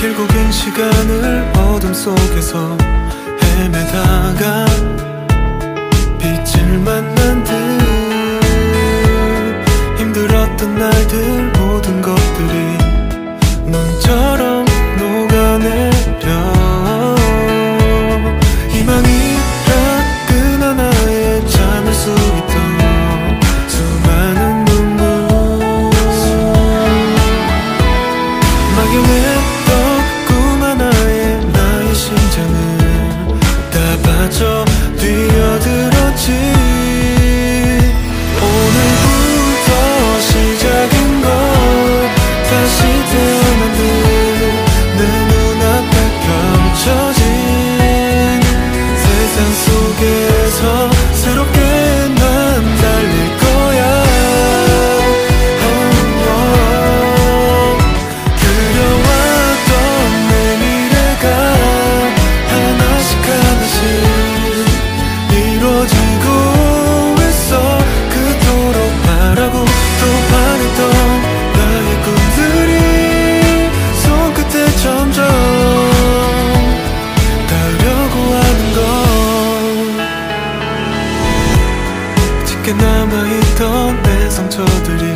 결국엔 시간을 어둠 속에서 헤매다가 빛을 만난 듯 힘들었던 날들 모든 것들이 넌 젖어 뛰어들었지. 오늘부터 시작인 걸 다시 태어난 듯내 눈앞에 펼쳐진 세상 속에서 The.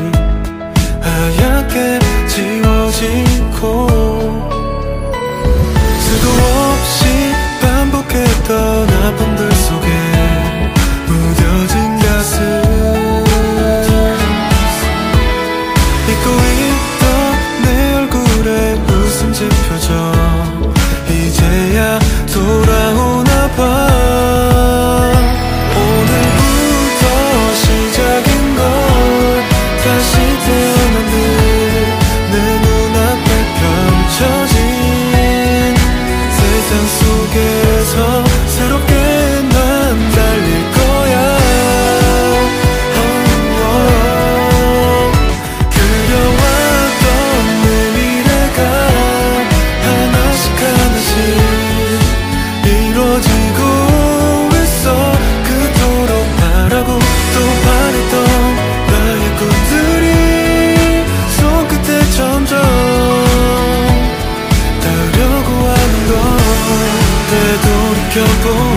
couple